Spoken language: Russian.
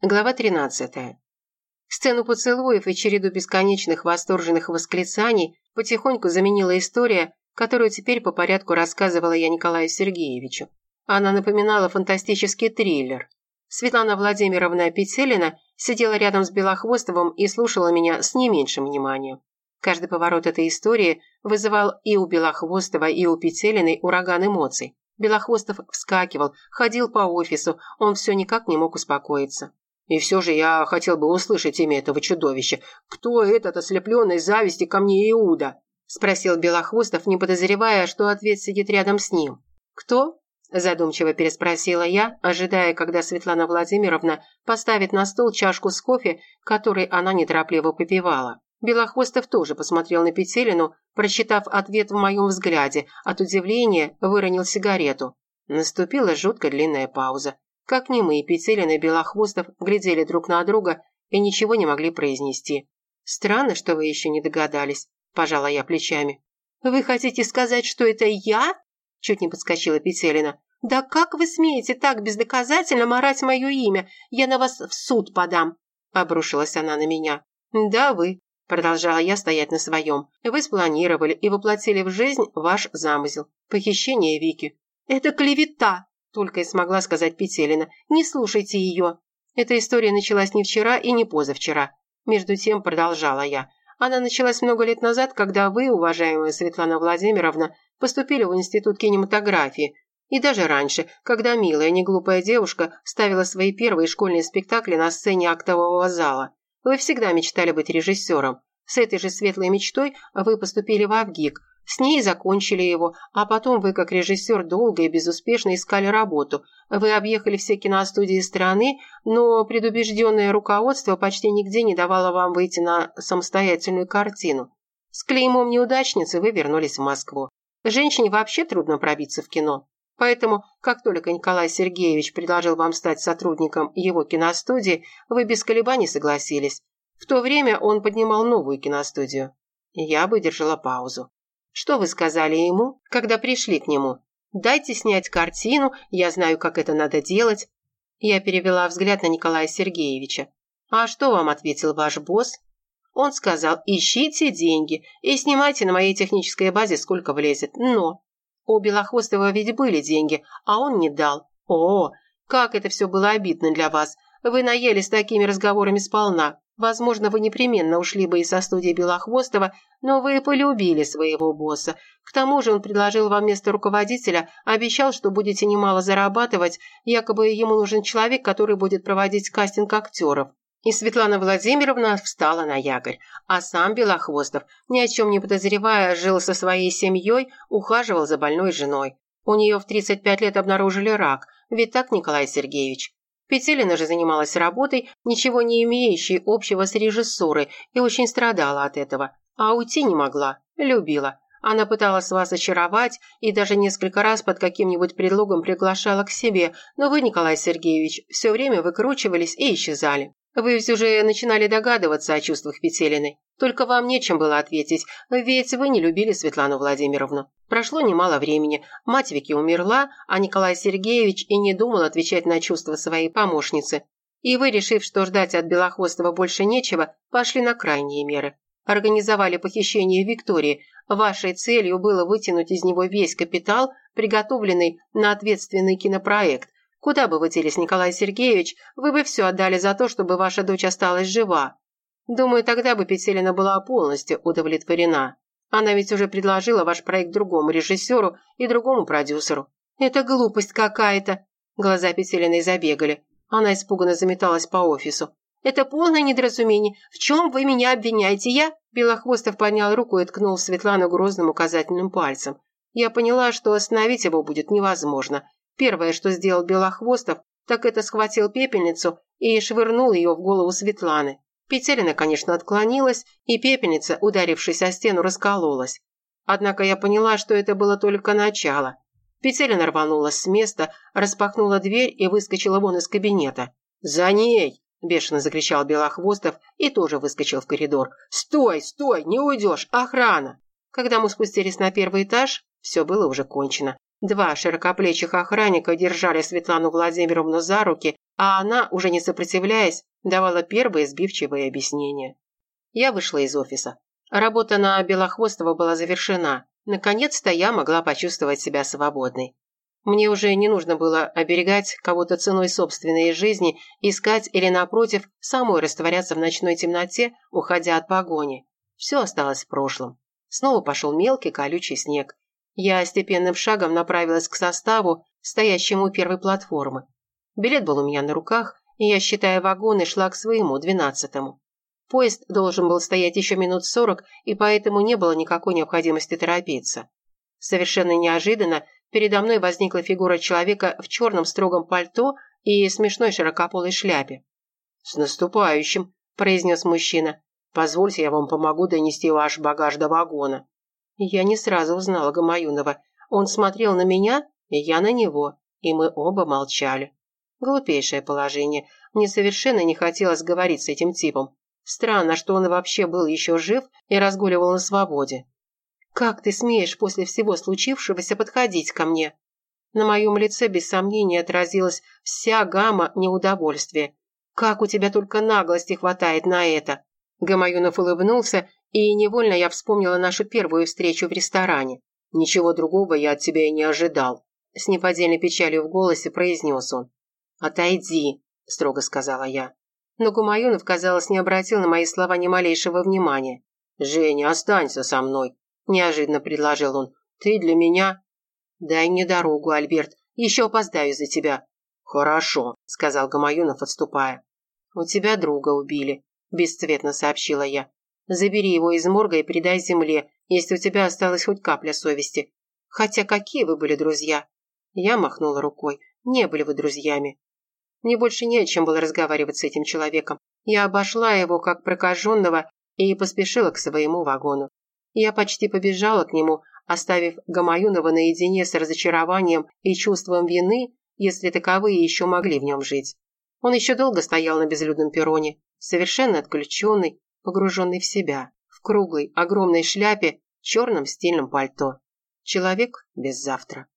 Глава 13. Сцену поцелуев и череду бесконечных восторженных восклицаний потихоньку заменила история, которую теперь по порядку рассказывала я Николаю Сергеевичу. Она напоминала фантастический триллер. Светлана Владимировна Петелина сидела рядом с Белохвостовым и слушала меня с не меньшим вниманием. Каждый поворот этой истории вызывал и у Белохвостова, и у Петелиной ураган эмоций. Белохвостов вскакивал, ходил по офису, он все никак не мог успокоиться. И все же я хотел бы услышать имя этого чудовища. Кто этот ослепленный зависти ко мне Иуда?» – спросил Белохвостов, не подозревая, что ответ сидит рядом с ним. «Кто?» – задумчиво переспросила я, ожидая, когда Светлана Владимировна поставит на стол чашку с кофе, который она неторопливо попивала. Белохвостов тоже посмотрел на Петелину, прочитав ответ в моем взгляде, от удивления выронил сигарету. Наступила жутко длинная пауза. Как немые Петелин и Белохвостов глядели друг на друга и ничего не могли произнести. «Странно, что вы еще не догадались», – пожала я плечами. «Вы хотите сказать, что это я?» – чуть не подскочила Петелина. «Да как вы смеете так бездоказательно марать мое имя? Я на вас в суд подам!» – обрушилась она на меня. «Да, вы», – продолжала я стоять на своем. «Вы спланировали и воплотили в жизнь ваш замысел. Похищение Вики». «Это клевета!» Только и смогла сказать Петелина. «Не слушайте ее». Эта история началась не вчера и не позавчера. Между тем продолжала я. Она началась много лет назад, когда вы, уважаемая Светлана Владимировна, поступили в Институт кинематографии. И даже раньше, когда милая, неглупая девушка ставила свои первые школьные спектакли на сцене актового зала. Вы всегда мечтали быть режиссером. С этой же светлой мечтой вы поступили в Авгик, с ней закончили его, а потом вы, как режиссер, долго и безуспешно искали работу. Вы объехали все киностудии страны, но предубежденное руководство почти нигде не давало вам выйти на самостоятельную картину. С клеймом неудачницы вы вернулись в Москву. Женщине вообще трудно пробиться в кино. Поэтому, как только Николай Сергеевич предложил вам стать сотрудником его киностудии, вы без колебаний согласились. В то время он поднимал новую киностудию. Я выдержала паузу. Что вы сказали ему, когда пришли к нему? Дайте снять картину, я знаю, как это надо делать. Я перевела взгляд на Николая Сергеевича. А что вам ответил ваш босс? Он сказал, ищите деньги и снимайте на моей технической базе, сколько влезет. Но у Белохвостова ведь были деньги, а он не дал. О, как это все было обидно для вас. Вы наелись такими разговорами сполна. Возможно, вы непременно ушли бы из со студии Белохвостова, но вы полюбили своего босса. К тому же он предложил вам место руководителя, обещал, что будете немало зарабатывать, якобы ему нужен человек, который будет проводить кастинг актеров. И Светлана Владимировна встала на якорь, а сам Белохвостов, ни о чем не подозревая, жил со своей семьей, ухаживал за больной женой. У нее в 35 лет обнаружили рак, ведь так, Николай Сергеевич? Петелина же занималась работой, ничего не имеющей общего с режиссурой, и очень страдала от этого. А уйти не могла, любила. Она пыталась вас очаровать и даже несколько раз под каким-нибудь предлогом приглашала к себе, но вы, Николай Сергеевич, все время выкручивались и исчезали. Вы все же начинали догадываться о чувствах Петелиной. Только вам нечем было ответить, ведь вы не любили Светлану Владимировну. Прошло немало времени, мать Вики умерла, а Николай Сергеевич и не думал отвечать на чувства своей помощницы. И вы, решив, что ждать от Белохвостова больше нечего, пошли на крайние меры. Организовали похищение Виктории. Вашей целью было вытянуть из него весь капитал, приготовленный на ответственный кинопроект. Куда бы вы делись, Николай Сергеевич, вы бы все отдали за то, чтобы ваша дочь осталась жива. Думаю, тогда бы Петелина была полностью удовлетворена. Она ведь уже предложила ваш проект другому режиссеру и другому продюсеру. Это глупость какая-то. Глаза Петелиной забегали. Она испуганно заметалась по офису. Это полное недоразумение. В чем вы меня обвиняете? Я...» Белохвостов поднял руку и ткнул Светлану грозным указательным пальцем. Я поняла, что остановить его будет невозможно. Первое, что сделал Белохвостов, так это схватил пепельницу и швырнул ее в голову Светланы. Петелина, конечно, отклонилась, и пепельница, ударившись о стену, раскололась. Однако я поняла, что это было только начало. Петелина рванулась с места, распахнула дверь и выскочила вон из кабинета. «За ней!» – бешено закричал Белохвостов и тоже выскочил в коридор. «Стой, стой, не уйдешь, охрана!» Когда мы спустились на первый этаж, все было уже кончено. Два широкоплечих охранника держали Светлану Владимировну за руки, а она, уже не сопротивляясь, давала первые сбивчивые объяснения. Я вышла из офиса. Работа на Белохвостова была завершена. Наконец-то я могла почувствовать себя свободной. Мне уже не нужно было оберегать кого-то ценой собственной жизни, искать или, напротив, самой растворяться в ночной темноте, уходя от погони. Все осталось в прошлом. Снова пошел мелкий колючий снег. Я степенным шагом направилась к составу, стоящему у первой платформы. Билет был у меня на руках, и я, считая вагоны, шла к своему, двенадцатому. Поезд должен был стоять еще минут сорок, и поэтому не было никакой необходимости торопиться. Совершенно неожиданно передо мной возникла фигура человека в черном строгом пальто и смешной широкополой шляпе. «С наступающим!» – произнес мужчина. «Позвольте, я вам помогу донести ваш багаж до вагона». Я не сразу узнала Гамаюнова. Он смотрел на меня, и я на него, и мы оба молчали. Глупейшее положение. Мне совершенно не хотелось говорить с этим типом. Странно, что он вообще был еще жив и разгуливал на свободе. «Как ты смеешь после всего случившегося подходить ко мне?» На моем лице без сомнения отразилась вся гамма неудовольствия. «Как у тебя только наглости хватает на это!» Гамаюнов улыбнулся, и невольно я вспомнила нашу первую встречу в ресторане. «Ничего другого я от тебя и не ожидал», – с неподдельной печалью в голосе произнес он. «Отойди», – строго сказала я. Но Гумаюнов, казалось, не обратил на мои слова ни малейшего внимания. «Женя, останься со мной», – неожиданно предложил он. «Ты для меня...» «Дай мне дорогу, Альберт, еще опоздаю за тебя». «Хорошо», – сказал Гамаюнов, отступая. «У тебя друга убили», – бесцветно сообщила я. «Забери его из морга и передай земле, если у тебя осталась хоть капля совести. Хотя какие вы были друзья?» Я махнула рукой. «Не были вы друзьями. Мне больше не о чем было разговаривать с этим человеком. Я обошла его, как прокаженного, и поспешила к своему вагону. Я почти побежала к нему, оставив Гамаюнова наедине с разочарованием и чувством вины, если таковые еще могли в нем жить. Он еще долго стоял на безлюдном перроне, совершенно отключенный, погруженный в себя, в круглой, огромной шляпе, черном стильном пальто. Человек без завтра.